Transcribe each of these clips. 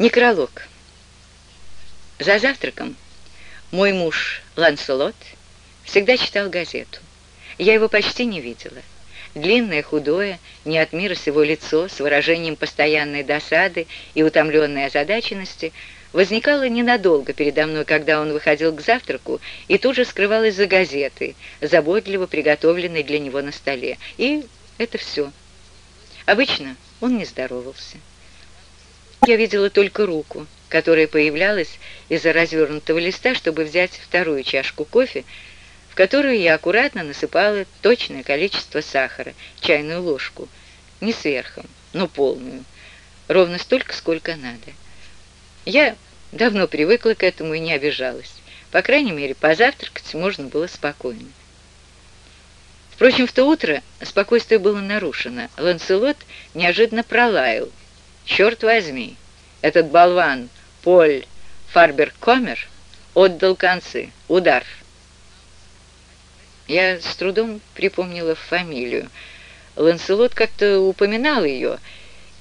Некролог. За завтраком мой муж Ланселот всегда читал газету. Я его почти не видела. Длинное, худое, не от мира сего лицо, с выражением постоянной досады и утомленной озадаченности, возникало ненадолго передо мной, когда он выходил к завтраку, и тут же скрывалось за газетой, заботливо приготовленной для него на столе. И это все. Обычно он не здоровался. Я видела только руку, которая появлялась из-за развернутого листа, чтобы взять вторую чашку кофе, в которую я аккуратно насыпала точное количество сахара, чайную ложку, не сверхом, но полную, ровно столько, сколько надо. Я давно привыкла к этому и не обижалась. По крайней мере, позавтракать можно было спокойно. Впрочем, в то утро спокойствие было нарушено. Ланселот неожиданно пролаял, Черт возьми, этот болван Поль Фарбер-Комер отдал концы. Удар. Я с трудом припомнила фамилию. Ланселот как-то упоминал ее,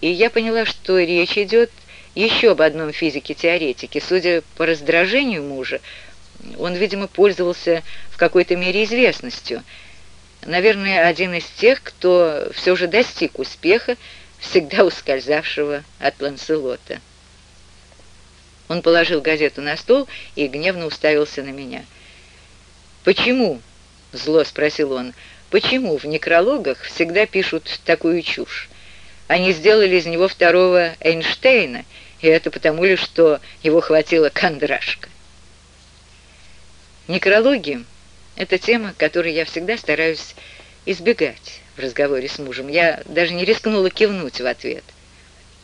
и я поняла, что речь идет еще об одном физике-теоретике. Судя по раздражению мужа, он, видимо, пользовался в какой-то мере известностью. Наверное, один из тех, кто все же достиг успеха, всегда ускользавшего от Ланселота. Он положил газету на стол и гневно уставился на меня. «Почему?» — зло спросил он. «Почему в некрологах всегда пишут такую чушь? Они сделали из него второго Эйнштейна, и это потому ли, что его хватило кондрашка». Некрологи — это тема, которой я всегда стараюсь избегать в разговоре с мужем. Я даже не рискнула кивнуть в ответ.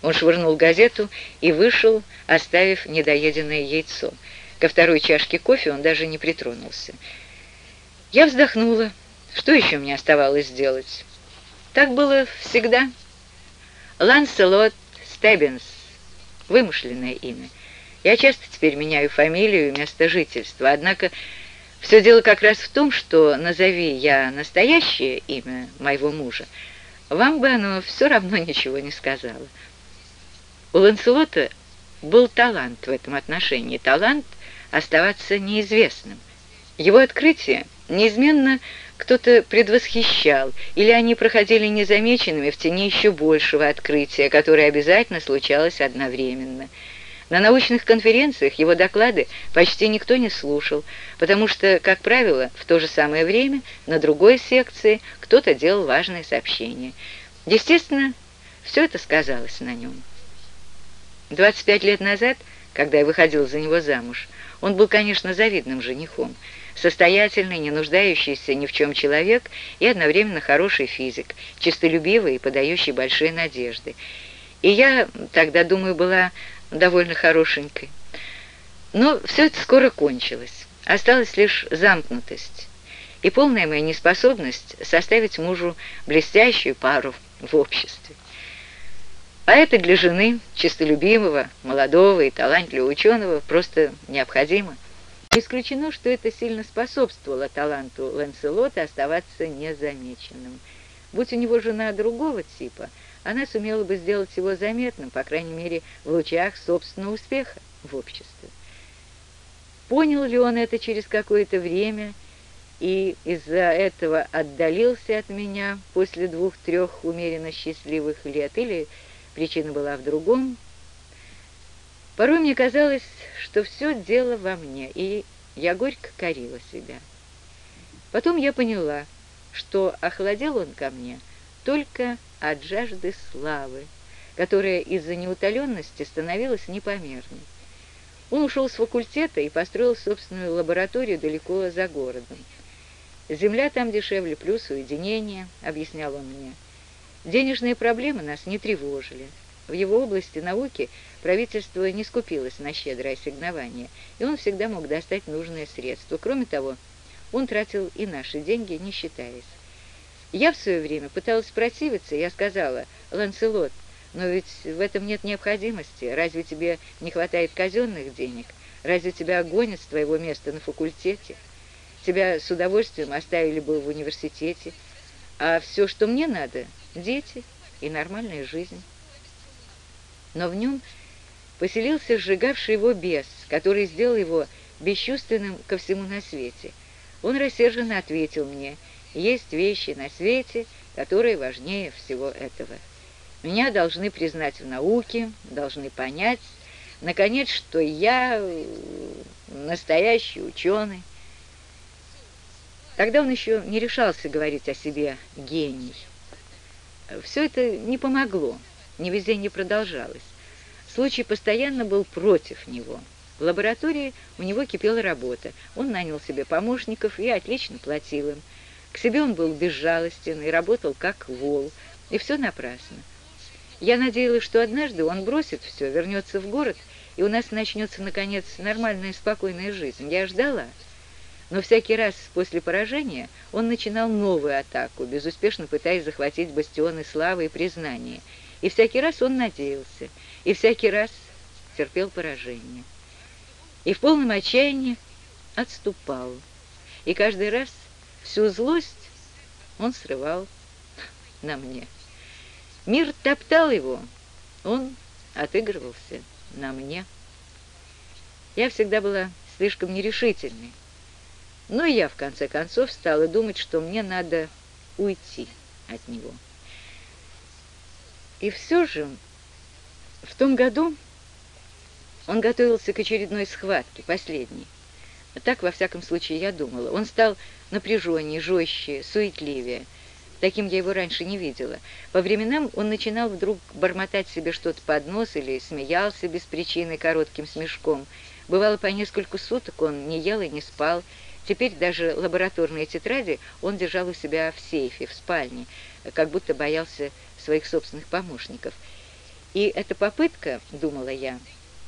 Он швырнул газету и вышел, оставив недоеденное яйцо. Ко второй чашке кофе он даже не притронулся. Я вздохнула. Что еще мне оставалось сделать? Так было всегда. Ланселот Стеббинс. Вымышленное имя. Я часто теперь меняю фамилию и место жительства, однако все дело как раз в том, что назови я настоящее имя моего мужа, вам бы оно все равно ничего не сказала. У Ланселота был талант в этом отношении, талант оставаться неизвестным. Его открытие неизменно кто-то предвосхищал, или они проходили незамеченными в тени еще большего открытия, которое обязательно случалось одновременно – на научных конференциях его доклады почти никто не слушал, потому что, как правило, в то же самое время на другой секции кто-то делал важные сообщения. Естественно, все это сказалось на нем. 25 лет назад, когда я выходил за него замуж, он был, конечно, завидным женихом, состоятельный, не нуждающийся ни в чем человек и одновременно хороший физик, чистолюбивый и подающий большие надежды. И я тогда, думаю, была довольно хорошенькой. Но все это скоро кончилось. Осталась лишь замкнутость и полная моя неспособность составить мужу блестящую пару в обществе. А это для жены, честолюбимого, молодого и талантливого ученого, просто необходимо. исключено, что это сильно способствовало таланту Ланселота оставаться незамеченным. Будь у него жена другого типа – она сумела бы сделать его заметным, по крайней мере, в лучах собственного успеха в обществе. Понял ли он это через какое-то время и из-за этого отдалился от меня после двух-трех умеренно счастливых лет, или причина была в другом? Порой мне казалось, что все дело во мне, и я горько корила себя. Потом я поняла, что охладел он ко мне только от жажды славы, которая из-за неутоленности становилась непомерной. Он ушел с факультета и построил собственную лабораторию далеко за городом. «Земля там дешевле, плюс уединение», — объяснял он мне. Денежные проблемы нас не тревожили. В его области науки правительство не скупилось на щедрое ассигнование, и он всегда мог достать нужные средства. Кроме того, он тратил и наши деньги, не считаясь. Я в свое время пыталась противиться, я сказала, «Ланселот, но ведь в этом нет необходимости. Разве тебе не хватает казенных денег? Разве тебя гонят с твоего места на факультете? Тебя с удовольствием оставили бы в университете. А все, что мне надо, дети и нормальная жизнь». Но в нем поселился сжигавший его бес, который сделал его бесчувственным ко всему на свете. Он рассерженно ответил мне, есть вещи на свете, которые важнее всего этого. Меня должны признать в науке, должны понять, наконец, что я э, настоящий ученый. Тогда он еще не решался говорить о себе «гений». Все это не помогло, не везде не продолжалось. Случай постоянно был против него. В лаборатории у него кипела работа. Он нанял себе помощников и отлично платил им. К себе он был безжалостен и работал как вол. И все напрасно. Я надеялась, что однажды он бросит все, вернется в город, и у нас начнется, наконец, нормальная спокойная жизнь. Я ждала. Но всякий раз после поражения он начинал новую атаку, безуспешно пытаясь захватить бастионы славы и признания. И всякий раз он надеялся, и всякий раз терпел поражение. И в полном отчаянии отступал. И каждый раз всю злость он срывал на мне. Мир топтал его, он отыгрывался на мне. Я всегда была слишком нерешительной. Но я, в конце концов, стала думать, что мне надо уйти от него. И все же в том году он готовился к очередной схватке, последней. Так, во всяком случае, я думала. Он стал напряженнее, жестче, суетливее. Таким я его раньше не видела. По временам он начинал вдруг бормотать себе что-то под нос или смеялся без причины коротким смешком. Бывало, по несколько суток он не ел и не спал. Теперь даже лабораторные тетради он держал у себя в сейфе, в спальне, как будто боялся своих собственных помощников. И эта попытка, думала я,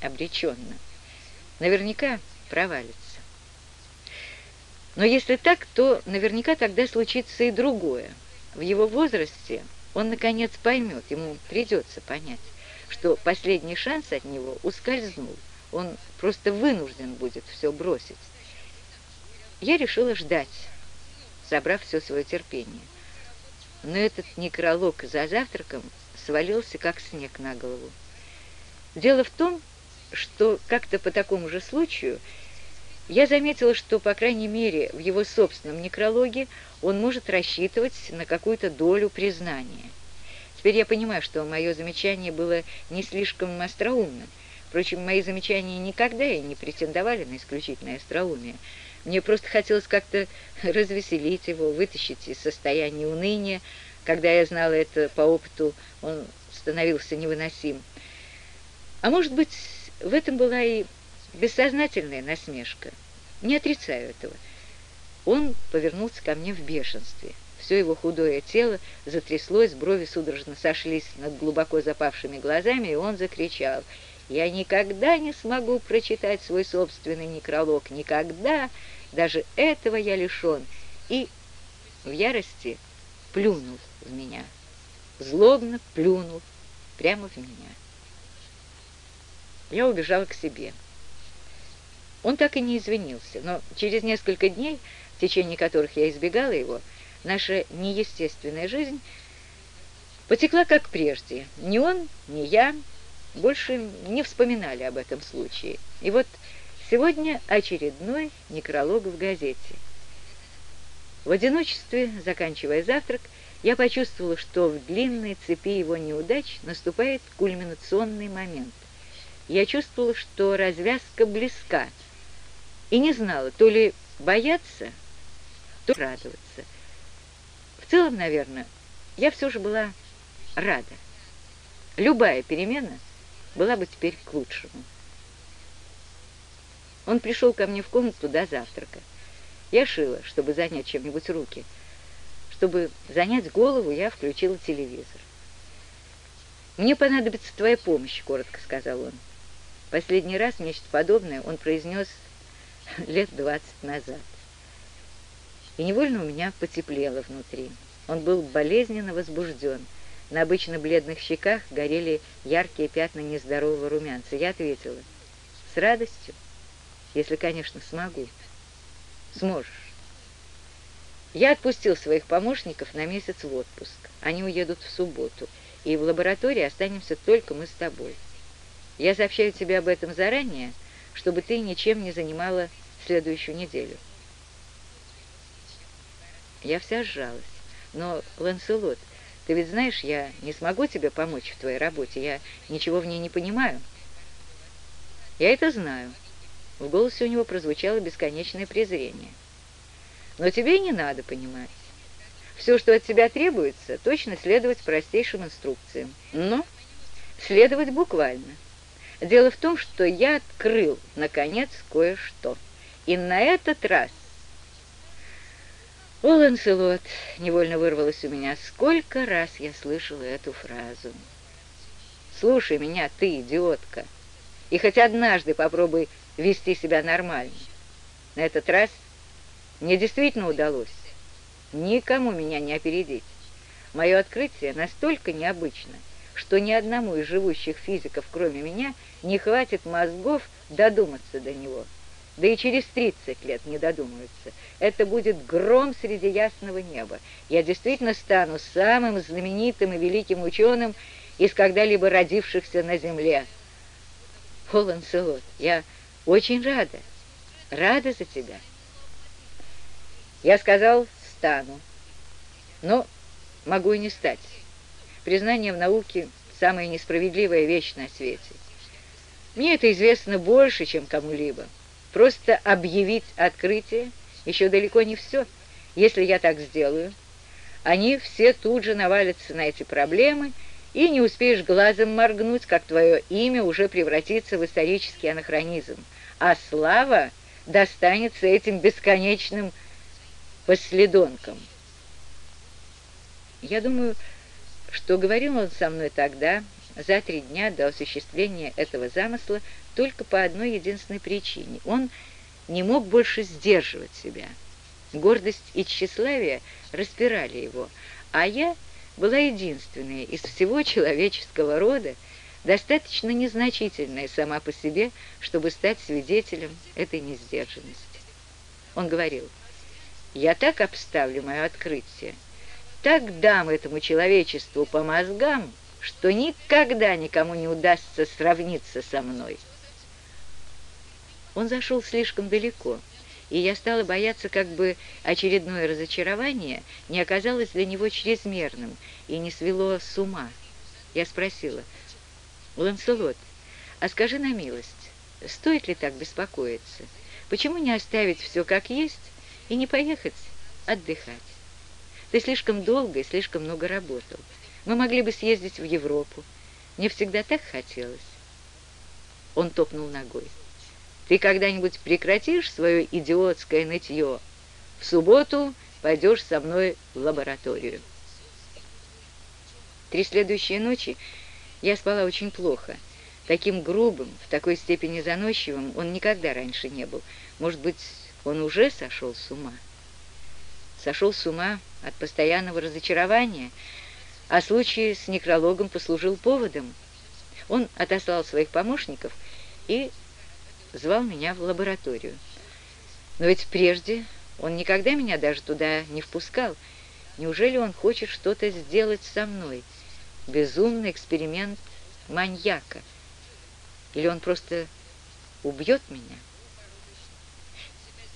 обреченно, наверняка провалится. Но если так, то наверняка тогда случится и другое. В его возрасте он, наконец, поймет, ему придется понять, что последний шанс от него ускользнул. Он просто вынужден будет все бросить. Я решила ждать, собрав все свое терпение. Но этот некролог за завтраком свалился, как снег на голову. Дело в том, что как-то по такому же случаю я заметила, что, по крайней мере, в его собственном некрологе он может рассчитывать на какую-то долю признания. Теперь я понимаю, что мое замечание было не слишком остроумным. Впрочем, мои замечания никогда и не претендовали на исключительное остроумие. Мне просто хотелось как-то развеселить его, вытащить из состояния уныния. Когда я знала это по опыту, он становился невыносим. А может быть, в этом была и бессознательная насмешка. Не отрицаю этого. Он повернулся ко мне в бешенстве. Все его худое тело затряслось, брови судорожно сошлись над глубоко запавшими глазами, и он закричал «Я никогда не смогу прочитать свой собственный некролог, никогда! Даже этого я лишен!» И в ярости плюнул в меня, злобно плюнул прямо в меня. Я убежала к себе. Он так и не извинился, но через несколько дней, в течение которых я избегала его, наша неестественная жизнь потекла как прежде. Ни он, ни я больше не вспоминали об этом случае. И вот сегодня очередной некролог в газете. В одиночестве, заканчивая завтрак, я почувствовала, что в длинной цепи его неудач наступает кульминационный момент. Я чувствовала, что развязка близка, и не знала, то ли бояться, то радоваться. В целом, наверное, я все же была рада. Любая перемена была бы теперь к лучшему. Он пришел ко мне в комнату до завтрака. Я шила, чтобы занять чем-нибудь руки. Чтобы занять голову, я включила телевизор. «Мне понадобится твоя помощь», — коротко сказал он. Последний раз нечто подобное он произнес лет двадцать назад. И невольно у меня потеплело внутри. Он был болезненно возбужден. На обычно бледных щеках горели яркие пятна нездорового румянца. Я ответила, с радостью, если, конечно, смогу. Сможешь. Я отпустил своих помощников на месяц в отпуск. Они уедут в субботу, и в лаборатории останемся только мы с тобой. Я сообщаю тебе об этом заранее, чтобы ты ничем не занимала следующую неделю. Я вся сжалась. Но, Ланселот, ты ведь знаешь, я не смогу тебе помочь в твоей работе. Я ничего в ней не понимаю. Я это знаю. В голосе у него прозвучало бесконечное презрение. Но тебе не надо понимать. Все, что от тебя требуется, точно следовать простейшим инструкциям. Но следовать буквально. Дело в том, что я открыл, наконец, кое-что. И на этот раз «О, Ланселот!» — невольно вырвалось у меня. «Сколько раз я слышала эту фразу!» «Слушай меня, ты, идиотка, и хоть однажды попробуй вести себя нормально. На этот раз мне действительно удалось никому меня не опередить. Мое открытие настолько необычно, что ни одному из живущих физиков, кроме меня, не хватит мозгов додуматься до него» да и через 30 лет не додумаются. Это будет гром среди ясного неба. Я действительно стану самым знаменитым и великим ученым из когда-либо родившихся на Земле. О, Ланселот, я очень рада, рада за тебя. Я сказал, стану, но могу и не стать. Признание в науке – самая несправедливая вещь на свете. Мне это известно больше, чем кому-либо. Просто объявить открытие еще далеко не все. Если я так сделаю, они все тут же навалятся на эти проблемы, и не успеешь глазом моргнуть, как твое имя уже превратится в исторический анахронизм, а слава достанется этим бесконечным последонкам. Я думаю, что говорил он со мной тогда, за три дня до осуществления этого замысла, только по одной единственной причине. Он не мог больше сдерживать себя. Гордость и тщеславие распирали его, а я была единственная из всего человеческого рода, достаточно незначительная сама по себе, чтобы стать свидетелем этой несдержанности. Он говорил, «Я так обставлю мое открытие, так дам этому человечеству по мозгам, что никогда никому не удастся сравниться со мной». Он зашел слишком далеко, и я стала бояться, как бы очередное разочарование не оказалось для него чрезмерным и не свело с ума. Я спросила, «Ланселот, а скажи на милость, стоит ли так беспокоиться? Почему не оставить все как есть и не поехать отдыхать? Ты слишком долго и слишком много работал. Мы могли бы съездить в Европу. Мне всегда так хотелось». Он топнул ногой. Ты когда-нибудь прекратишь свое идиотское нытье? В субботу пойдешь со мной в лабораторию. Три следующие ночи я спала очень плохо. Таким грубым, в такой степени заносчивым он никогда раньше не был. Может быть, он уже сошел с ума? Сошел с ума от постоянного разочарования, а случай с некрологом послужил поводом. Он отослал своих помощников и звал меня в лабораторию. Но ведь прежде он никогда меня даже туда не впускал. Неужели он хочет что-то сделать со мной? Безумный эксперимент маньяка. Или он просто убьет меня?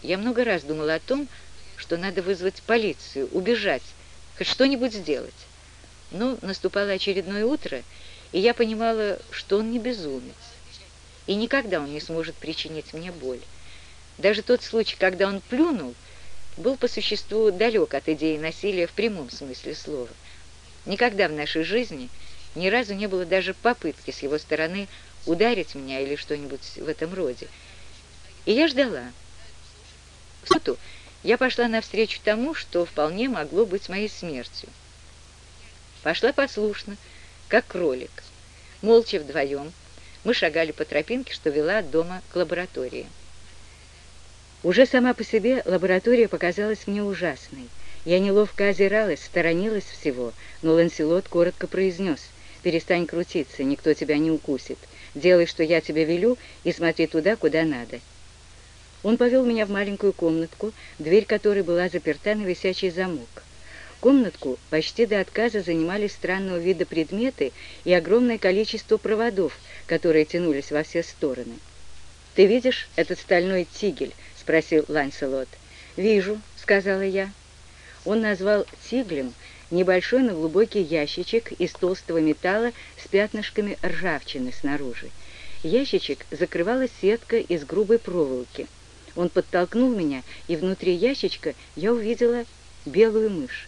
Я много раз думала о том, что надо вызвать полицию, убежать, хоть что-нибудь сделать. Но наступало очередное утро, и я понимала, что он не безумец и никогда он не сможет причинить мне боль. Даже тот случай, когда он плюнул, был по существу далек от идеи насилия в прямом смысле слова. Никогда в нашей жизни ни разу не было даже попытки с его стороны ударить меня или что-нибудь в этом роде. И я ждала. В суту я пошла навстречу тому, что вполне могло быть моей смертью. Пошла послушно, как кролик, молча вдвоем, мы шагали по тропинке, что вела от дома к лаборатории. Уже сама по себе лаборатория показалась мне ужасной. Я неловко озиралась, сторонилась всего, но Ланселот коротко произнес «Перестань крутиться, никто тебя не укусит. Делай, что я тебе велю, и смотри туда, куда надо». Он повел меня в маленькую комнатку, дверь которой была заперта на висячий замок. Комнатку почти до отказа занимали странного вида предметы и огромное количество проводов, которые тянулись во все стороны. «Ты видишь этот стальной тигель?» — спросил Ланселот. «Вижу», — сказала я. Он назвал тиглем небольшой, но глубокий ящичек из толстого металла с пятнышками ржавчины снаружи. Ящичек закрывала сетка из грубой проволоки. Он подтолкнул меня, и внутри ящичка я увидела белую мышь.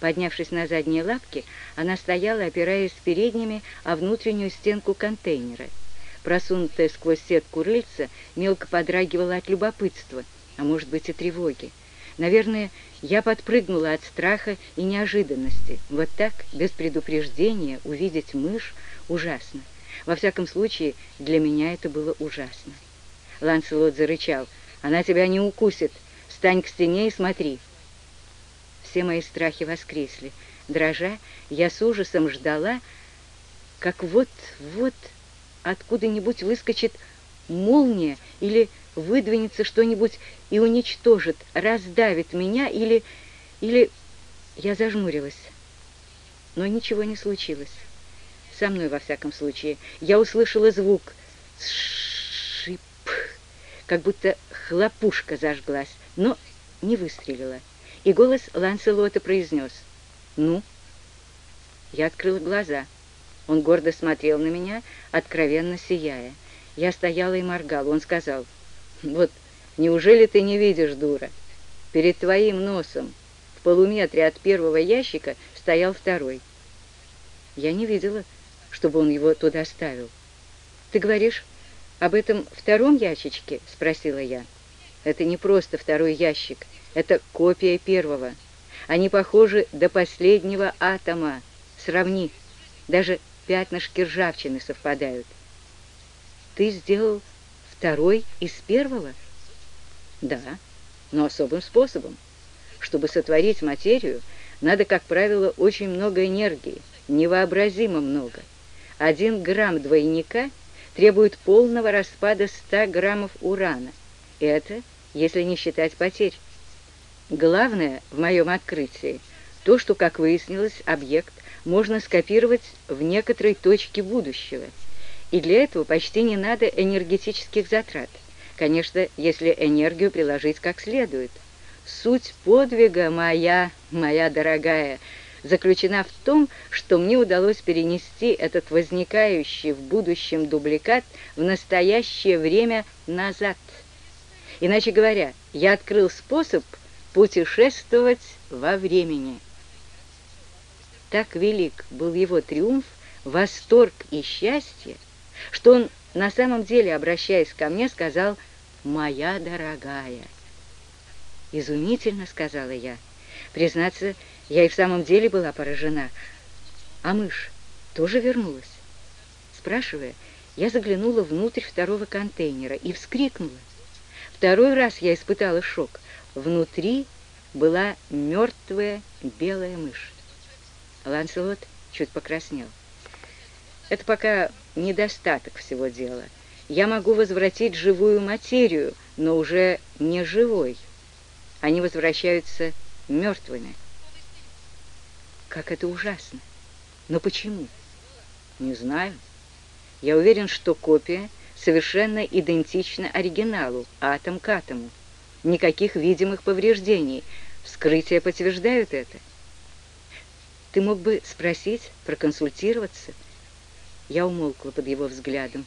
Поднявшись на задние лапки, она стояла, опираясь передними о внутреннюю стенку контейнера. Просунутая сквозь сетку рыльца мелко подрагивала от любопытства, а может быть и тревоги. Наверное, я подпрыгнула от страха и неожиданности. Вот так, без предупреждения, увидеть мышь ужасно. Во всяком случае, для меня это было ужасно. Ланселот зарычал. «Она тебя не укусит. Встань к стене и смотри». Все мои страхи воскресли. Дрожа, я с ужасом ждала, как вот-вот откуда-нибудь выскочит молния или выдвинется что-нибудь и уничтожит, раздавит меня или... или... Я зажмурилась. Но ничего не случилось. Со мной, во всяком случае. Я услышала звук «шип», как будто хлопушка зажглась, но не выстрелила. И голос Ланселота произнес «Ну?» Я открыла глаза. Он гордо смотрел на меня, откровенно сияя. Я стояла и моргала. Он сказал «Вот, неужели ты не видишь, дура? Перед твоим носом в полуметре от первого ящика стоял второй». Я не видела, чтобы он его туда ставил. «Ты говоришь об этом втором ящичке?» — спросила я. «Это не просто второй ящик, это копия первого. Они похожи до последнего атома. Сравни, даже пятнышки ржавчины совпадают». «Ты сделал второй из первого?» «Да, но особым способом. Чтобы сотворить материю, надо, как правило, очень много энергии, невообразимо много». Один грамм двойника требует полного распада 100 граммов урана. Это, если не считать потерь. Главное в моем открытии то, что, как выяснилось, объект можно скопировать в некоторой точке будущего. И для этого почти не надо энергетических затрат. Конечно, если энергию приложить как следует. Суть подвига моя, моя дорогая – заключена в том, что мне удалось перенести этот возникающий в будущем дубликат в настоящее время назад. Иначе говоря, я открыл способ путешествовать во времени. Так велик был его триумф, восторг и счастье, что он на самом деле, обращаясь ко мне, сказал «Моя дорогая». «Изумительно», — сказала я. Признаться, я и в самом деле была поражена. А мышь тоже вернулась? Спрашивая, я заглянула внутрь второго контейнера и вскрикнула. Второй раз я испытала шок. Внутри была мертвая белая мышь. Ланселот чуть покраснел. Это пока недостаток всего дела. Я могу возвратить живую материю, но уже не живой. Они возвращаются мертвыми. Как это ужасно! Но почему? Не знаю. Я уверен, что копия совершенно идентична оригиналу, атом к атому. Никаких видимых повреждений. Вскрытия подтверждают это. Ты мог бы спросить, проконсультироваться? Я умолкла под его взглядом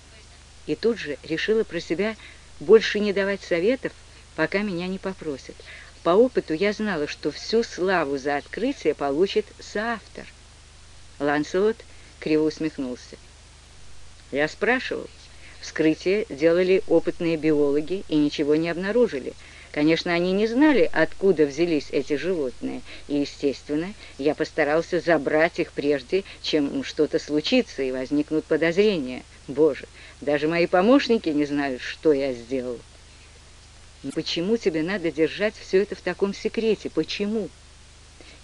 и тут же решила про себя больше не давать советов, пока меня не попросят. По опыту я знала, что всю славу за открытие получит соавтор. Ланселот криво усмехнулся. Я спрашивал. Вскрытие делали опытные биологи и ничего не обнаружили. Конечно, они не знали, откуда взялись эти животные, и, естественно, я постарался забрать их прежде, чем что-то случится и возникнут подозрения. Боже, даже мои помощники не знают, что я сделал. Почему тебе надо держать все это в таком секрете? Почему?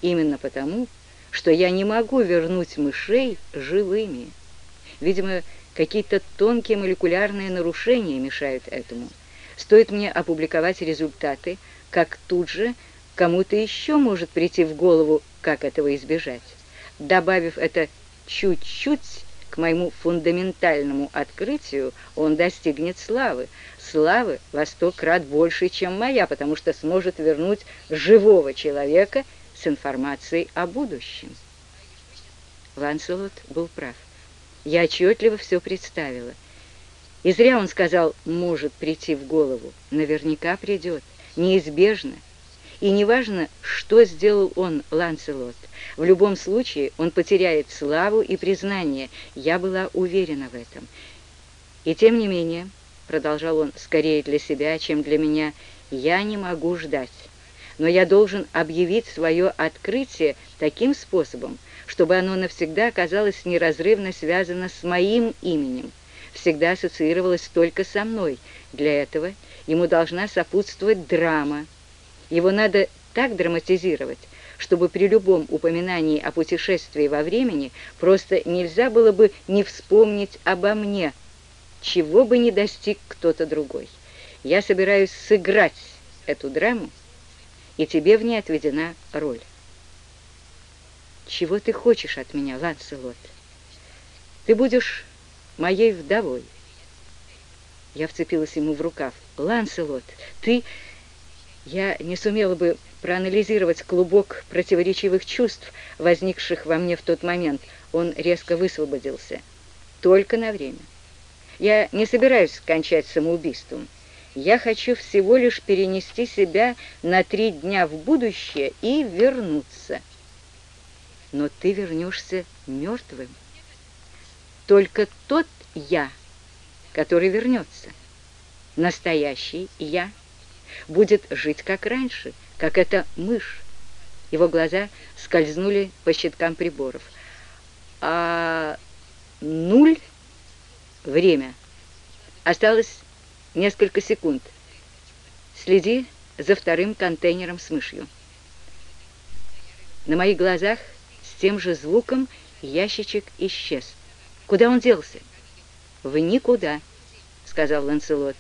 Именно потому, что я не могу вернуть мышей живыми. Видимо, какие-то тонкие молекулярные нарушения мешают этому. Стоит мне опубликовать результаты, как тут же кому-то еще может прийти в голову как этого избежать. Добавив это чуть-чуть к моему фундаментальному открытию, он достигнет славы. Славы во сто крат больше, чем моя, потому что сможет вернуть живого человека с информацией о будущем. Ланселот был прав. Я отчетливо все представила. И зря он сказал «может прийти в голову». Наверняка придет, неизбежно. И неважно, что сделал он, Ланселот, в любом случае он потеряет славу и признание. Я была уверена в этом. И тем не менее, продолжал он скорее для себя, чем для меня, я не могу ждать. Но я должен объявить свое открытие таким способом, чтобы оно навсегда оказалось неразрывно связано с моим именем, всегда ассоциировалось только со мной. Для этого ему должна сопутствовать драма. Его надо так драматизировать, чтобы при любом упоминании о путешествии во времени просто нельзя было бы не вспомнить обо мне, чего бы не достиг кто-то другой. Я собираюсь сыграть эту драму, и тебе в ней отведена роль. Чего ты хочешь от меня, Ланселот? Ты будешь моей вдовой. Я вцепилась ему в рукав. Ланселот, ты... Я не сумела бы проанализировать клубок противоречивых чувств, возникших во мне в тот момент. Он резко высвободился. Только на время. Я не собираюсь кончать самоубийством. Я хочу всего лишь перенести себя на три дня в будущее и вернуться но ты вернешься мертвым. Только тот я, который вернется, настоящий я, будет жить как раньше, как эта мышь. Его глаза скользнули по щиткам приборов. А нуль время. Осталось несколько секунд. Следи за вторым контейнером с мышью. На моих глазах тем же звуком ящичек исчез. Куда он делся? В никуда, сказал Ланселот.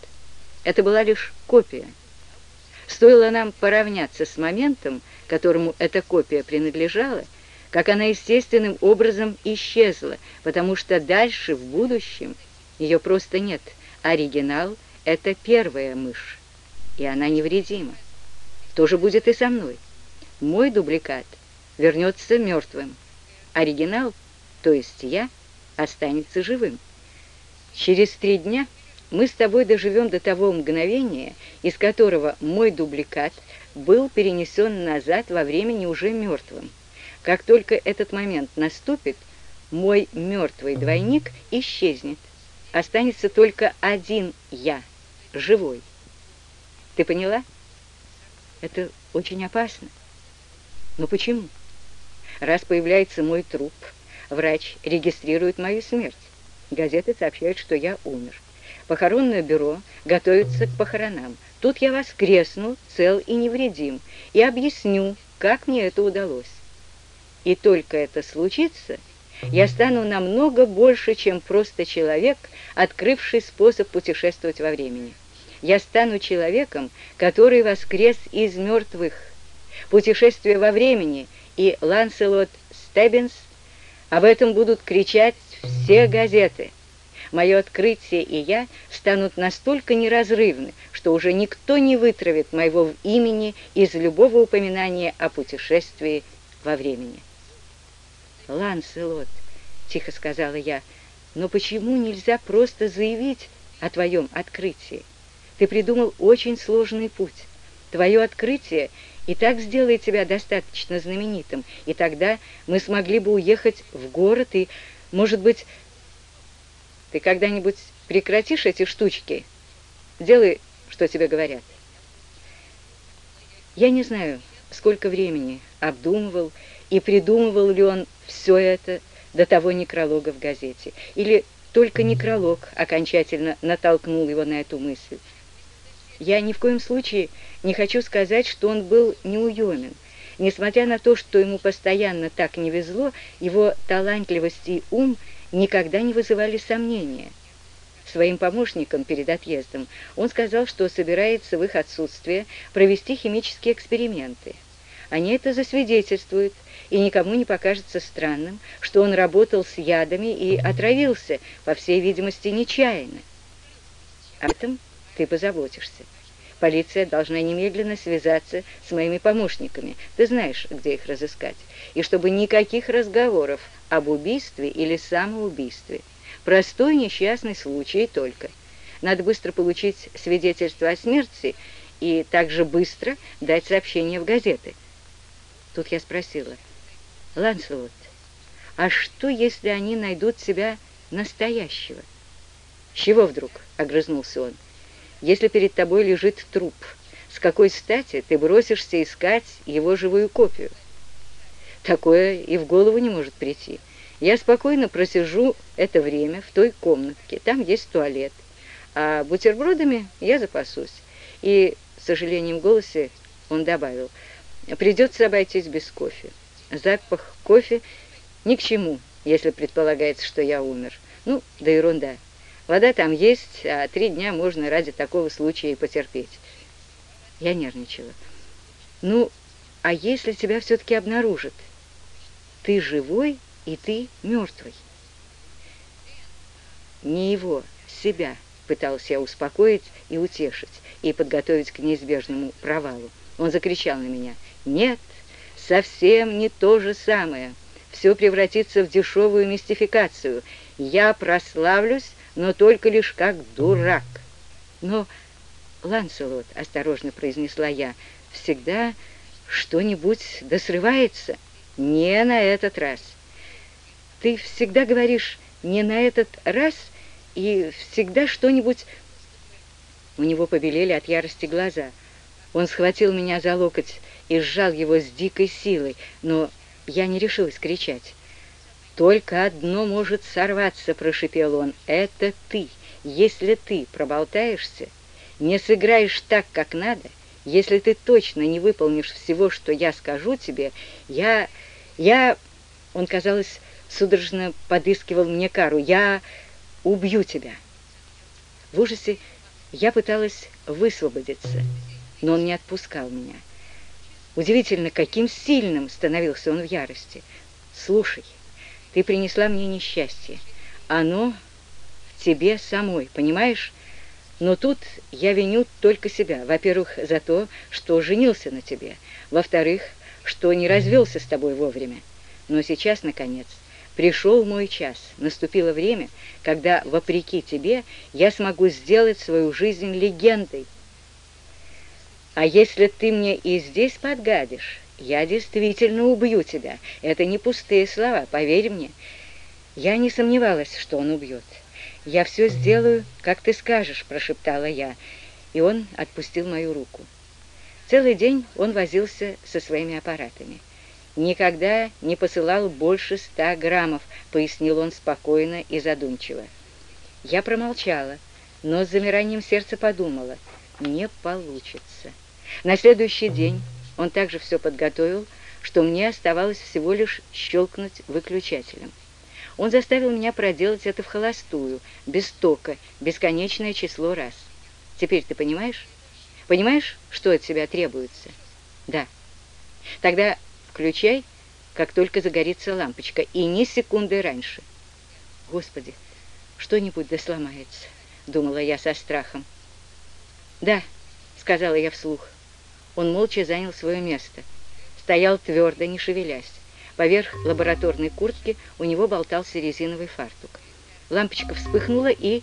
Это была лишь копия. Стоило нам поравняться с моментом, которому эта копия принадлежала, как она естественным образом исчезла, потому что дальше, в будущем, ее просто нет. Оригинал — это первая мышь, и она невредима. То же будет и со мной. Мой дубликат — вернется мертвым. Оригинал, то есть я, останется живым. Через три дня мы с тобой доживем до того мгновения, из которого мой дубликат был перенесен назад во времени уже мертвым. Как только этот момент наступит, мой мертвый двойник исчезнет. Останется только один я, живой. Ты поняла? Это очень опасно. Но почему? Раз появляется мой труп, врач регистрирует мою смерть. Газеты сообщают, что я умер. Похоронное бюро готовится к похоронам. Тут я воскресну, цел и невредим, и объясню, как мне это удалось. И только это случится, я стану намного больше, чем просто человек, открывший способ путешествовать во времени. Я стану человеком, который воскрес из мертвых. Путешествие во времени и Ланселот Стеббинс, об этом будут кричать все газеты. Мое открытие и я станут настолько неразрывны, что уже никто не вытравит моего имени из любого упоминания о путешествии во времени. «Ланселот», — тихо сказала я, — «но почему нельзя просто заявить о твоем открытии? Ты придумал очень сложный путь. Твое открытие и так сделает тебя достаточно знаменитым, и тогда мы смогли бы уехать в город и, может быть, ты когда-нибудь прекратишь эти штучки? Делай, что тебе говорят. Я не знаю, сколько времени обдумывал и придумывал ли он все это до того некролога в газете, или только некролог окончательно натолкнул его на эту мысль. Я ни в коем случае не хочу сказать, что он был неуемен. Несмотря на то, что ему постоянно так не везло, его талантливость и ум никогда не вызывали сомнения. Своим помощникам перед отъездом он сказал, что собирается в их отсутствие провести химические эксперименты. Они это засвидетельствуют, и никому не покажется странным, что он работал с ядами и отравился, по всей видимости, нечаянно. Об этом ты позаботишься. Полиция должна немедленно связаться с моими помощниками. Ты знаешь, где их разыскать. И чтобы никаких разговоров об убийстве или самоубийстве. Простой несчастный случай только. Надо быстро получить свидетельство о смерти и также быстро дать сообщение в газеты. Тут я спросила, Ланселот, а что, если они найдут себя настоящего? Чего вдруг? — огрызнулся он. Если перед тобой лежит труп, с какой стати ты бросишься искать его живую копию? Такое и в голову не может прийти. Я спокойно просижу это время в той комнатке, там есть туалет, а бутербродами я запасусь. И, с сожалением в голосе, он добавил, придется обойтись без кофе. Запах кофе ни к чему, если предполагается, что я умер. Ну, да ерунда. Вода там есть, а три дня можно ради такого случая и потерпеть. Я нервничала. Ну, а если тебя все-таки обнаружат? Ты живой, и ты мертвый. Не его, себя, пытался я успокоить и утешить, и подготовить к неизбежному провалу. Он закричал на меня. «Нет, совсем не то же самое. Все превратится в дешевую мистификацию. Я прославлюсь, но только лишь как дурак. Но, Ланселот, — осторожно произнесла я, — всегда что-нибудь досрывается. Не на этот раз. Ты всегда говоришь «не на этот раз» и всегда что-нибудь... У него побелели от ярости глаза. Он схватил меня за локоть и сжал его с дикой силой, но я не решилась кричать. «Только одно может сорваться», — прошипел он, — «это ты. Если ты проболтаешься, не сыграешь так, как надо, если ты точно не выполнишь всего, что я скажу тебе, я... я...» Он, казалось, судорожно подыскивал мне кару. «Я убью тебя». В ужасе я пыталась высвободиться, но он не отпускал меня. Удивительно, каким сильным становился он в ярости. «Слушай», ты принесла мне несчастье. Оно в тебе самой, понимаешь? Но тут я виню только себя. Во-первых, за то, что женился на тебе. Во-вторых, что не развелся с тобой вовремя. Но сейчас, наконец, пришел мой час. Наступило время, когда, вопреки тебе, я смогу сделать свою жизнь легендой. А если ты мне и здесь подгадишь, я действительно убью тебя. Это не пустые слова, поверь мне. Я не сомневалась, что он убьет. Я все сделаю, как ты скажешь, прошептала я, и он отпустил мою руку. Целый день он возился со своими аппаратами. «Никогда не посылал больше ста граммов», — пояснил он спокойно и задумчиво. Я промолчала, но с замиранием сердца подумала, не получится. На следующий день он также все подготовил, что мне оставалось всего лишь щелкнуть выключателем. Он заставил меня проделать это в холостую, без тока, бесконечное число раз. Теперь ты понимаешь? Понимаешь, что от тебя требуется? Да. Тогда включай, как только загорится лампочка, и ни секунды раньше. Господи, что-нибудь да сломается, думала я со страхом. Да, сказала я вслух. Он молча занял свое место. Стоял твердо, не шевелясь. Поверх лабораторной куртки у него болтался резиновый фартук. Лампочка вспыхнула, и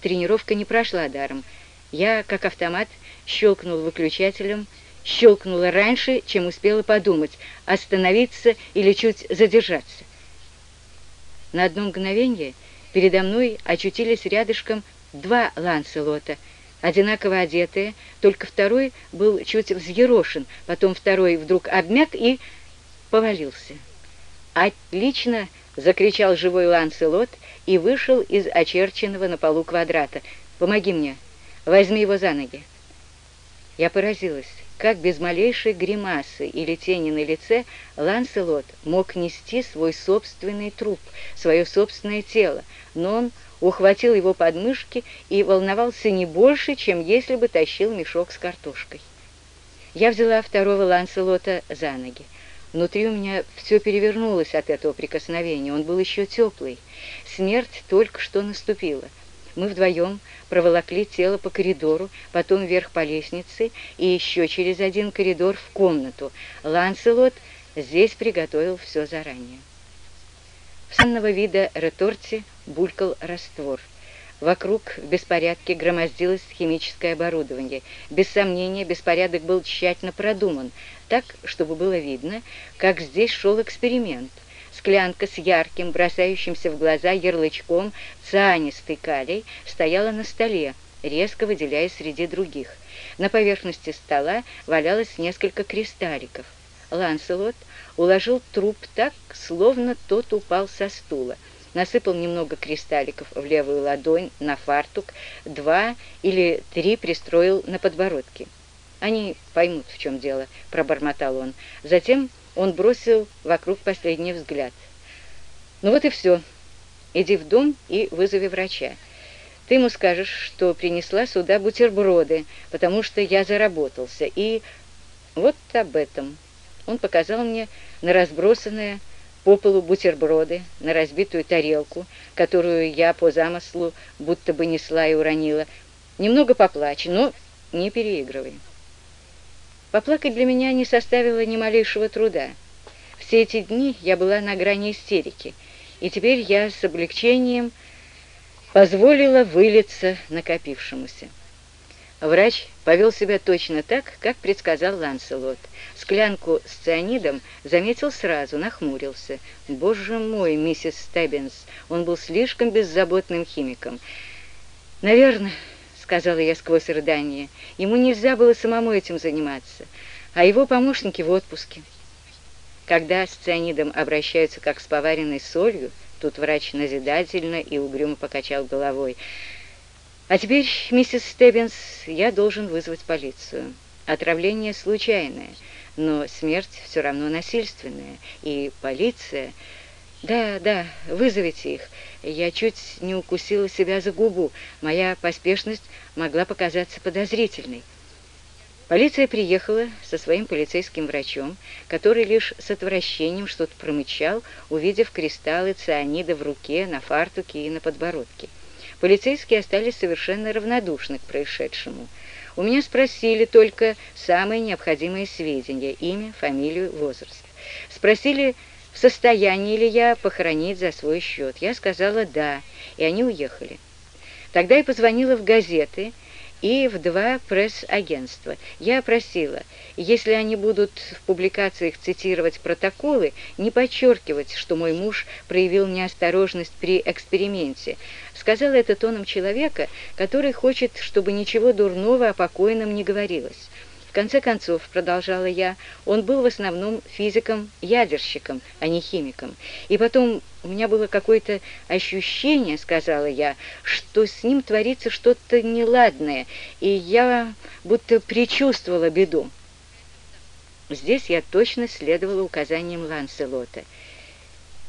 тренировка не прошла даром. Я, как автомат, щелкнул выключателем, щелкнула раньше, чем успела подумать, остановиться или чуть задержаться. На одно мгновение передо мной очутились рядышком два Ланселота — одинаково одетые, только второй был чуть взъерошен, потом второй вдруг обмяк и повалился. «Отлично!» — закричал живой Ланселот и вышел из очерченного на полу квадрата. «Помоги мне! Возьми его за ноги!» Я поразилась, как без малейшей гримасы или тени на лице Ланселот мог нести свой собственный труп, свое собственное тело, но он ухватил его подмышки и волновался не больше, чем если бы тащил мешок с картошкой. Я взяла второго Ланселота за ноги. Внутри у меня все перевернулось от этого прикосновения. Он был еще теплый. Смерть только что наступила. Мы вдвоем проволокли тело по коридору, потом вверх по лестнице и еще через один коридор в комнату. Ланселот здесь приготовил все заранее. В санного вида реторте булькал раствор. Вокруг в беспорядке громоздилось химическое оборудование. Без сомнения, беспорядок был тщательно продуман, так, чтобы было видно, как здесь шел эксперимент. Склянка с ярким, бросающимся в глаза ярлычком цианистый калий стояла на столе, резко выделяясь среди других. На поверхности стола валялось несколько кристалликов. Ланселот уложил труп так, словно тот упал со стула. Насыпал немного кристалликов в левую ладонь, на фартук, два или три пристроил на подбородке. «Они поймут, в чем дело», — пробормотал он. Затем он бросил вокруг последний взгляд. «Ну вот и все. Иди в дом и вызови врача. Ты ему скажешь, что принесла сюда бутерброды, потому что я заработался. И вот об этом». Он показал мне на разбросанное по полу бутерброды, на разбитую тарелку, которую я по замыслу будто бы несла и уронила. Немного поплачь, но не переигрывай. Поплакать для меня не составило ни малейшего труда. Все эти дни я была на грани истерики, и теперь я с облегчением позволила вылиться накопившемуся. Врач повел себя точно так, как предсказал Ланселот. Склянку с цианидом заметил сразу, нахмурился. «Боже мой, миссис Стеббинс, он был слишком беззаботным химиком». «Наверное», — сказала я сквозь рыдание, — «ему нельзя было самому этим заниматься, а его помощники в отпуске». Когда с цианидом обращаются как с поваренной солью, тут врач назидательно и угрюмо покачал головой — а теперь, миссис Стеббинс, я должен вызвать полицию. Отравление случайное, но смерть все равно насильственная, и полиция... Да, да, вызовите их. Я чуть не укусила себя за губу. Моя поспешность могла показаться подозрительной. Полиция приехала со своим полицейским врачом, который лишь с отвращением что-то промычал, увидев кристаллы цианида в руке, на фартуке и на подбородке. Полицейские остались совершенно равнодушны к происшедшему. У меня спросили только самые необходимые сведения – имя, фамилию, возраст. Спросили, в состоянии ли я похоронить за свой счет. Я сказала «да», и они уехали. Тогда я позвонила в газеты – и в два пресс-агентства. Я просила, если они будут в публикациях цитировать протоколы, не подчеркивать, что мой муж проявил неосторожность при эксперименте. Сказала это тоном человека, который хочет, чтобы ничего дурного о покойном не говорилось конце концов, продолжала я, он был в основном физиком-ядерщиком, а не химиком. И потом у меня было какое-то ощущение, сказала я, что с ним творится что-то неладное, и я будто предчувствовала беду. Здесь я точно следовала указаниям Ланселота.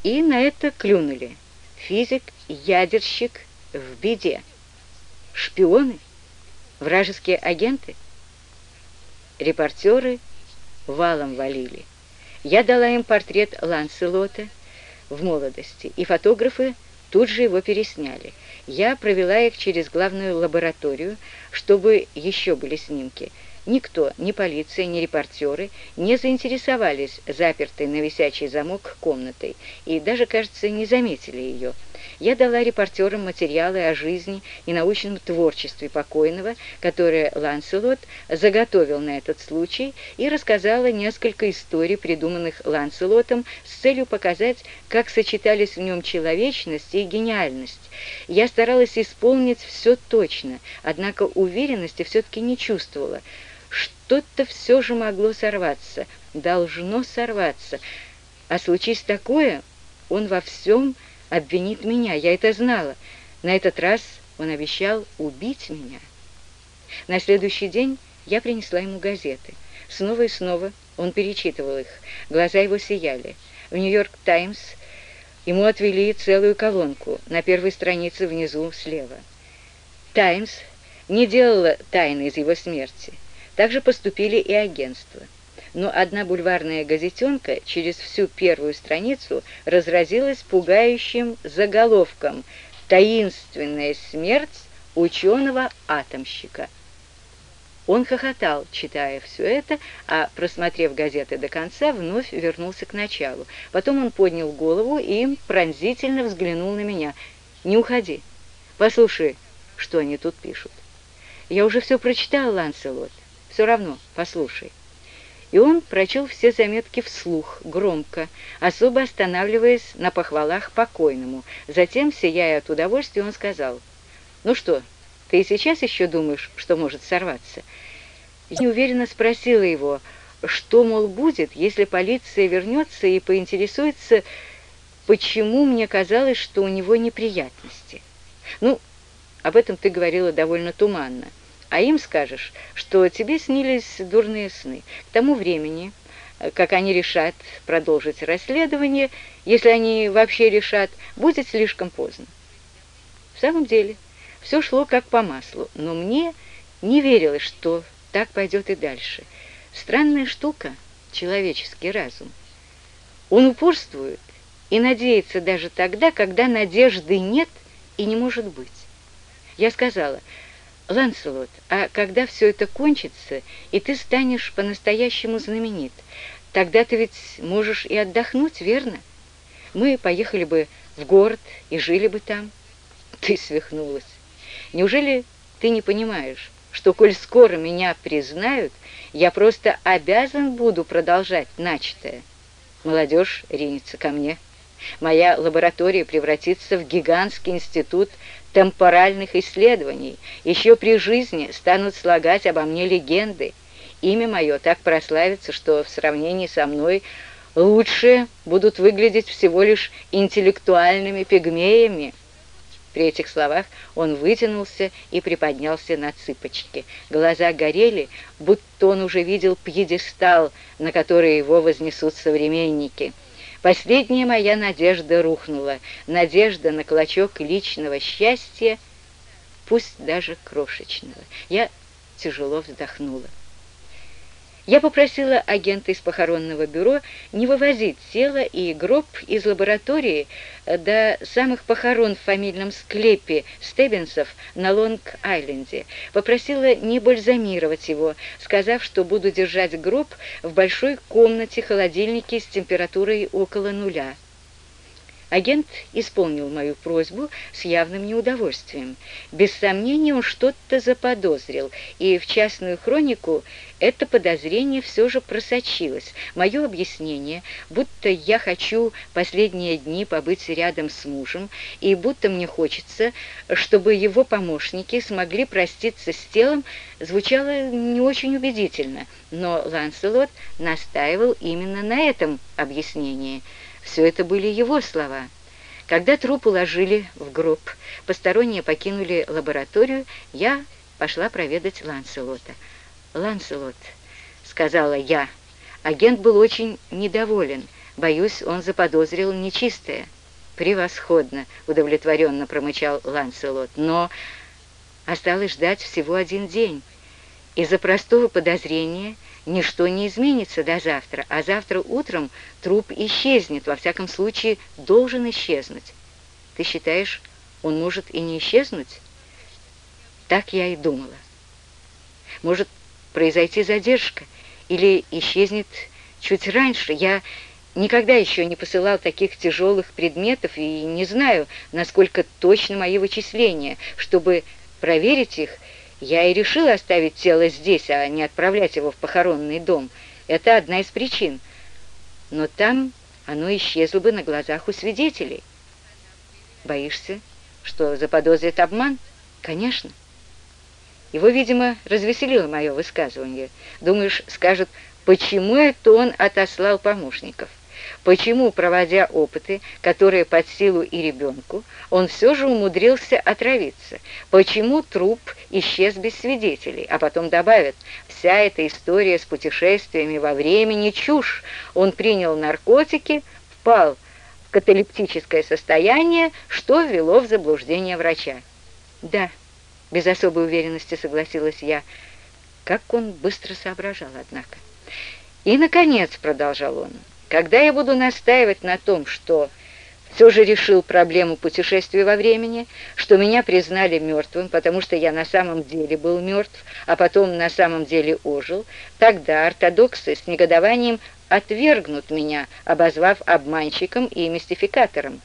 И на это клюнули. Физик-ядерщик в беде. Шпионы? Вражеские агенты? Репортеры валом валили. Я дала им портрет Ланселота в молодости, и фотографы тут же его пересняли. Я провела их через главную лабораторию, чтобы еще были снимки. Никто, ни полиция, ни репортеры не заинтересовались запертой на висячий замок комнатой и даже, кажется, не заметили ее я дала репортерам материалы о жизни и научном творчестве покойного, которые Ланселот заготовил на этот случай, и рассказала несколько историй, придуманных Ланселотом, с целью показать, как сочетались в нем человечность и гениальность. Я старалась исполнить все точно, однако уверенности все-таки не чувствовала. Что-то все же могло сорваться, должно сорваться. А случись такое, он во всем обвинит меня, я это знала. На этот раз он обещал убить меня. На следующий день я принесла ему газеты. Снова и снова он перечитывал их. Глаза его сияли. В «Нью-Йорк Таймс» ему отвели целую колонку на первой странице внизу слева. «Таймс» не делала тайны из его смерти. Также поступили и агентства. Но одна бульварная газетенка через всю первую страницу разразилась пугающим заголовком «Таинственная смерть ученого-атомщика». Он хохотал, читая все это, а, просмотрев газеты до конца, вновь вернулся к началу. Потом он поднял голову и пронзительно взглянул на меня. «Не уходи. Послушай, что они тут пишут». «Я уже все прочитал, Ланселот. Все равно, послушай». И он прочел все заметки вслух, громко, особо останавливаясь на похвалах покойному. Затем, сияя от удовольствия, он сказал, «Ну что, ты и сейчас еще думаешь, что может сорваться?» Я неуверенно спросила его, что, мол, будет, если полиция вернется и поинтересуется, почему мне казалось, что у него неприятности. Ну, об этом ты говорила довольно туманно. А им скажешь, что тебе снились дурные сны. К тому времени, как они решат продолжить расследование, если они вообще решат, будет слишком поздно. В самом деле, все шло как по маслу, но мне не верилось, что так пойдет и дальше. Странная штука — человеческий разум. Он упорствует и надеется даже тогда, когда надежды нет и не может быть. Я сказала, «Ланселот, а когда все это кончится, и ты станешь по-настоящему знаменит, тогда ты ведь можешь и отдохнуть, верно? Мы поехали бы в город и жили бы там». Ты свихнулась. Неужели ты не понимаешь, что, коль скоро меня признают, я просто обязан буду продолжать начатое? Молодежь ринется ко мне. Моя лаборатория превратится в гигантский институт темпоральных исследований. Еще при жизни станут слагать обо мне легенды. Имя мое так прославится, что в сравнении со мной лучше будут выглядеть всего лишь интеллектуальными пигмеями. При этих словах он вытянулся и приподнялся на цыпочки. Глаза горели, будто он уже видел пьедестал, на который его вознесут современники. Последняя моя надежда рухнула. Надежда на клочок личного счастья, пусть даже крошечного. Я тяжело вздохнула. Я попросила агента из похоронного бюро не вывозить тело и гроб из лаборатории до самых похорон в фамильном склепе Стеббинсов на Лонг-Айленде. Попросила не бальзамировать его, сказав, что буду держать гроб в большой комнате-холодильнике с температурой около нуля. Агент исполнил мою просьбу с явным неудовольствием. Без сомнения, он что-то заподозрил, и в частную хронику это подозрение все же просочилось. Мое объяснение, будто я хочу последние дни побыть рядом с мужем, и будто мне хочется, чтобы его помощники смогли проститься с телом, звучало не очень убедительно, но Ланселот настаивал именно на этом объяснении – все это были его слова. Когда труп уложили в гроб, посторонние покинули лабораторию, я пошла проведать Ланселота. «Ланселот», — сказала я, — агент был очень недоволен. Боюсь, он заподозрил нечистое. «Превосходно!» — удовлетворенно промычал Ланселот. «Но осталось ждать всего один день. Из-за простого подозрения ничто не изменится до завтра, а завтра утром труп исчезнет, во всяком случае должен исчезнуть. Ты считаешь, он может и не исчезнуть? Так я и думала. Может произойти задержка или исчезнет чуть раньше. Я никогда еще не посылал таких тяжелых предметов и не знаю, насколько точны мои вычисления. Чтобы проверить их, я и решила оставить тело здесь, а не отправлять его в похоронный дом. Это одна из причин. Но там оно исчезло бы на глазах у свидетелей. Боишься, что заподозрит обман? Конечно. Его, видимо, развеселило мое высказывание. Думаешь, скажет, почему это он отослал помощников? Почему, проводя опыты, которые под силу и ребенку, он все же умудрился отравиться? Почему труп исчез без свидетелей? А потом добавят, вся эта история с путешествиями во времени – чушь. Он принял наркотики, впал в каталептическое состояние, что ввело в заблуждение врача. «Да», — без особой уверенности согласилась я, — Как он быстро соображал, однако. «И, наконец», — продолжал он, — «когда я буду настаивать на том, что все же решил проблему путешествия во времени, что меня признали мертвым, потому что я на самом деле был мертв, а потом на самом деле ожил, тогда ортодоксы с негодованием отвергнут меня, обозвав обманщиком и мистификатором.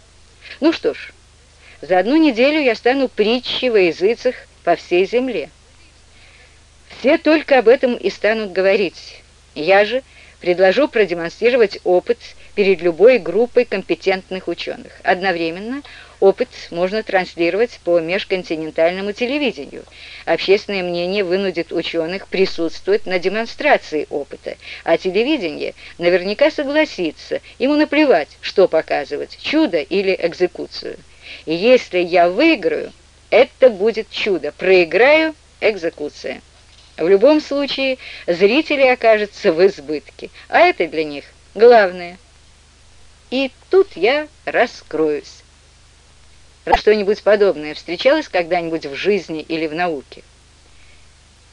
Ну что ж, за одну неделю я стану притчей во языцах по всей земле. Все только об этом и станут говорить. Я же предложу продемонстрировать опыт перед любой группой компетентных ученых. Одновременно опыт можно транслировать по межконтинентальному телевидению. Общественное мнение вынудит ученых присутствовать на демонстрации опыта, а телевидение наверняка согласится, ему наплевать, что показывать, чудо или экзекуцию. И если я выиграю, это будет чудо, проиграю – экзекуция. В любом случае, зрители окажутся в избытке, а это для них главное. И тут я раскроюсь. Что-нибудь подобное встречалось когда-нибудь в жизни или в науке?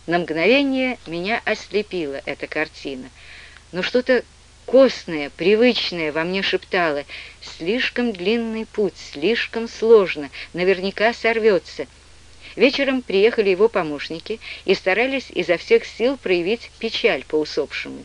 На мгновение меня ослепила эта картина, но что-то костное, привычное во мне шептало «Слишком длинный путь, слишком сложно, наверняка сорвется». Вечером приехали его помощники и старались изо всех сил проявить печаль по усопшему.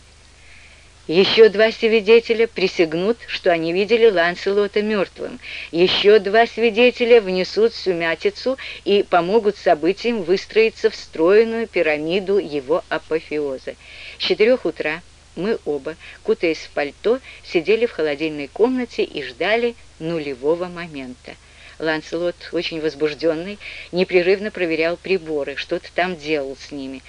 Еще два свидетеля присягнут, что они видели Ланселота мертвым. Еще два свидетеля внесут сумятицу и помогут событиям выстроиться в стройную пирамиду его апофеоза. С четырех утра мы оба, кутаясь в пальто, сидели в холодильной комнате и ждали нулевого момента. Ланселот, очень возбужденный, непрерывно проверял приборы, что-то там делал с ними.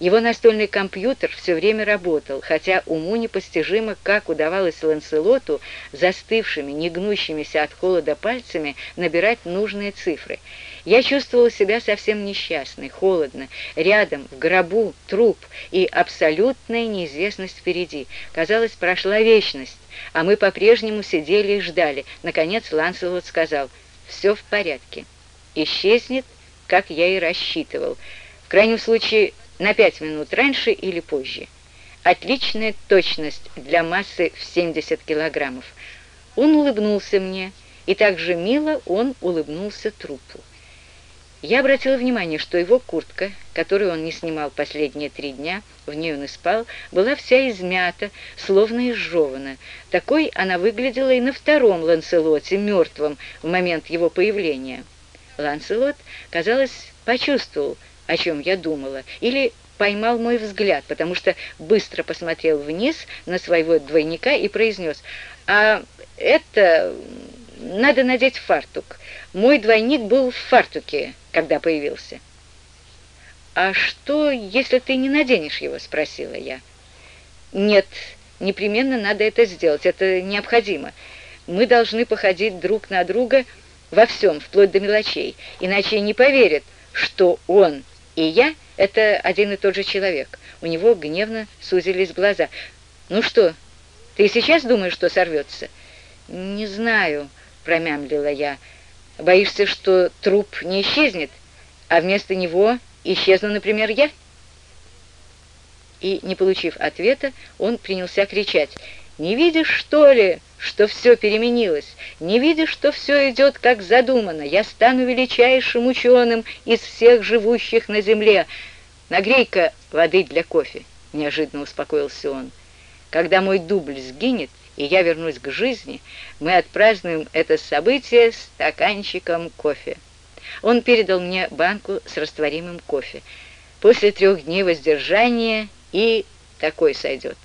Его настольный компьютер все время работал, хотя уму непостижимо, как удавалось Ланселоту застывшими, негнущимися от холода пальцами набирать нужные цифры. Я чувствовала себя совсем несчастной, холодно, рядом, в гробу, труп и абсолютная неизвестность впереди. Казалось, прошла вечность, а мы по-прежнему сидели и ждали. Наконец Ланселот сказал — все в порядке. Исчезнет, как я и рассчитывал. В крайнем случае, на пять минут раньше или позже. Отличная точность для массы в 70 килограммов. Он улыбнулся мне, и так же мило он улыбнулся трупу. Я обратила внимание, что его куртка, которую он не снимал последние три дня, в ней он и спал, была вся измята, словно изжевана. Такой она выглядела и на втором Ланселоте, мертвом, в момент его появления. Ланселот, казалось, почувствовал, о чем я думала, или поймал мой взгляд, потому что быстро посмотрел вниз на своего двойника и произнес, «А это надо надеть фартук. Мой двойник был в фартуке, когда появился». «А что, если ты не наденешь его?» — спросила я. «Нет, непременно надо это сделать, это необходимо. Мы должны походить друг на друга во всем, вплоть до мелочей, иначе не поверят, что он и я — это один и тот же человек». У него гневно сузились глаза. «Ну что, ты сейчас думаешь, что сорвется?» «Не знаю», — промямлила я. «Боишься, что труп не исчезнет, а вместо него исчезну, например, я?» И, не получив ответа, он принялся кричать. «Не видишь, что ли, что все переменилось? Не видишь, что все идет, как задумано? Я стану величайшим ученым из всех живущих на земле. Нагрей-ка воды для кофе», — неожиданно успокоился он. «Когда мой дубль сгинет, и я вернусь к жизни, мы отпразднуем это событие стаканчиком кофе». Он передал мне банку с растворимым кофе. После трех дней воздержания и такой сойдет.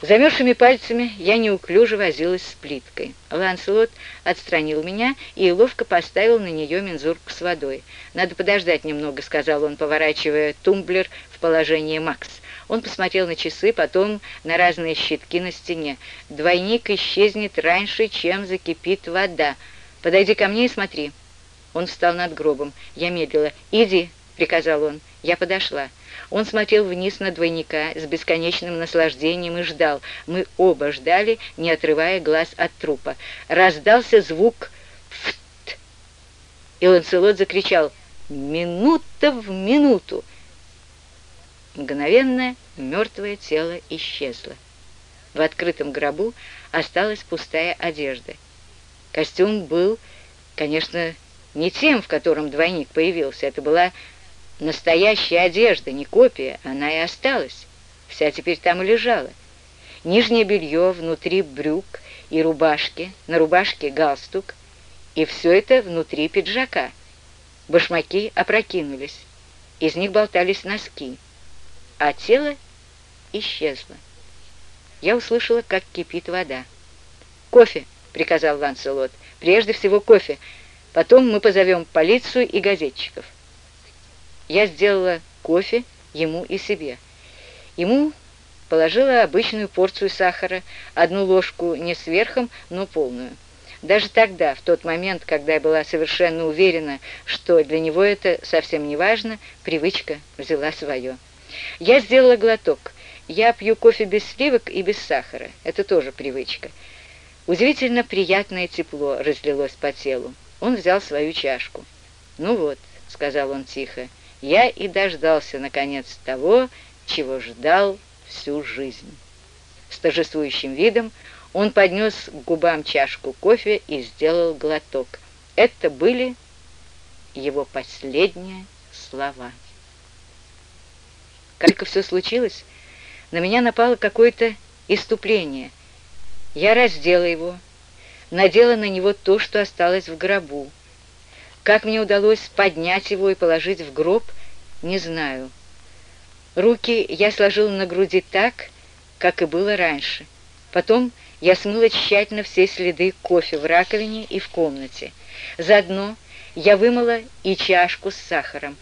Замерзшими пальцами я неуклюже возилась с плиткой. Ланселот отстранил меня и ловко поставил на нее мензурку с водой. «Надо подождать немного», — сказал он, поворачивая тумблер в положение «Макс». Он посмотрел на часы, потом на разные щитки на стене. «Двойник исчезнет раньше, чем закипит вода. Подойди ко мне и смотри». Он встал над гробом. Я медлила. «Иди», — приказал он. Я подошла. Он смотрел вниз на двойника с бесконечным наслаждением и ждал. Мы оба ждали, не отрывая глаз от трупа. Раздался звук «фт». И Ланселот закричал «Минута в минуту!» Мгновенно мертвое тело исчезло. В открытом гробу осталась пустая одежда. Костюм был, конечно, не тем, в котором двойник появился. Это была настоящая одежда, не копия, она и осталась. Вся теперь там и лежала. Нижнее белье внутри брюк и рубашки, на рубашке галстук, и все это внутри пиджака. Башмаки опрокинулись, из них болтались носки, а тело исчезло. Я услышала, как кипит вода. «Кофе!» — приказал Ланселот. «Прежде всего кофе. Потом мы позовем полицию и газетчиков». Я сделала кофе ему и себе. Ему положила обычную порцию сахара, одну ложку не сверхом, но полную. Даже тогда, в тот момент, когда я была совершенно уверена, что для него это совсем не важно, привычка взяла свое. Я сделала глоток. Я пью кофе без сливок и без сахара. Это тоже привычка. Удивительно приятное тепло разлилось по телу. Он взял свою чашку. «Ну вот», — сказал он тихо, — «я и дождался, наконец, того, чего ждал всю жизнь». С торжествующим видом он поднес к губам чашку кофе и сделал глоток. Это были его последние слова. Как только все случилось, на меня напало какое-то иступление. Я раздела его, надела на него то, что осталось в гробу. Как мне удалось поднять его и положить в гроб, не знаю. Руки я сложила на груди так, как и было раньше. Потом я смыла тщательно все следы кофе в раковине и в комнате. Заодно я вымыла и чашку с сахаром.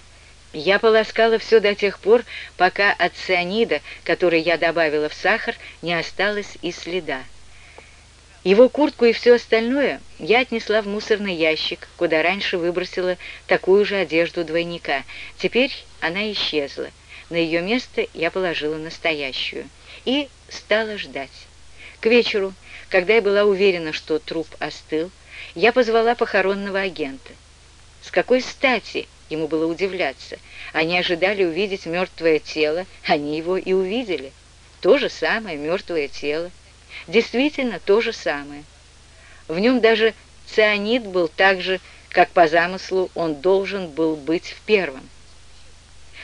Я полоскала все до тех пор, пока от цианида, который я добавила в сахар, не осталось и следа. Его куртку и все остальное я отнесла в мусорный ящик, куда раньше выбросила такую же одежду двойника. Теперь она исчезла. На ее место я положила настоящую и стала ждать. К вечеру, когда я была уверена, что труп остыл, я позвала похоронного агента. С какой стати ему было удивляться? Они ожидали увидеть мертвое тело, они его и увидели. То же самое мертвое тело. Действительно, то же самое. В нем даже цианид был так же, как по замыслу он должен был быть в первом.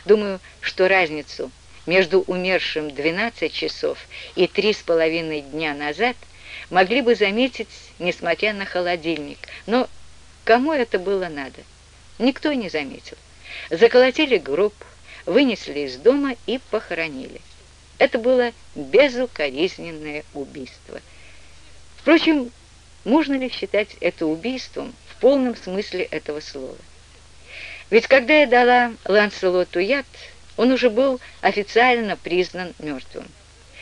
Думаю, что разницу между умершим 12 часов и три с половиной дня назад могли бы заметить, несмотря на холодильник. Но кому это было надо? Никто не заметил. Заколотили гроб, вынесли из дома и похоронили. Это было безукоризненное убийство. Впрочем, можно ли считать это убийством в полном смысле этого слова? Ведь когда я дала Ланселоту яд, он уже был официально признан мертвым.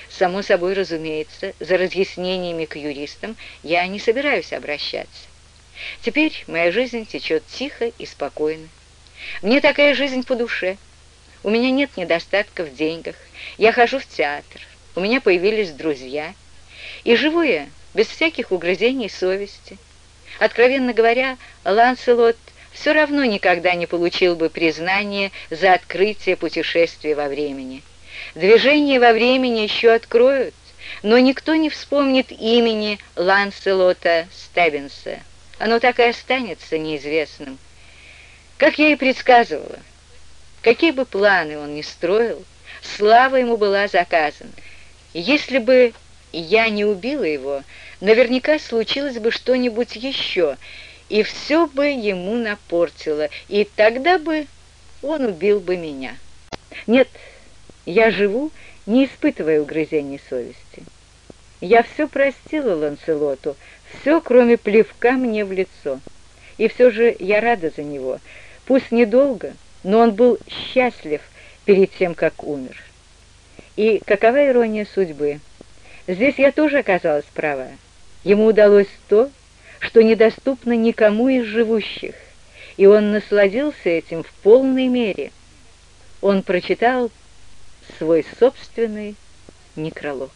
Само собой разумеется, за разъяснениями к юристам я не собираюсь обращаться. Теперь моя жизнь течет тихо и спокойно. Мне такая жизнь по душе. У меня нет недостатка в деньгах. Я хожу в театр. У меня появились друзья. И живу я без всяких угрызений совести. Откровенно говоря, Ланселот все равно никогда не получил бы признания за открытие путешествия во времени. Движение во времени еще откроют, но никто не вспомнит имени Ланселота Стеббинса. Оно так и останется неизвестным. Как я и предсказывала, какие бы планы он ни строил, слава ему была заказана. Если бы я не убила его, наверняка случилось бы что-нибудь еще — и все бы ему напортило, и тогда бы он убил бы меня. Нет, я живу, не испытывая угрызений совести. Я все простила Ланселоту, все, кроме плевка мне в лицо. И все же я рада за него. Пусть недолго, но он был счастлив перед тем, как умер. И какова ирония судьбы? Здесь я тоже оказалась права. Ему удалось то, что недоступно никому из живущих, и он насладился этим в полной мере. Он прочитал свой собственный некролог.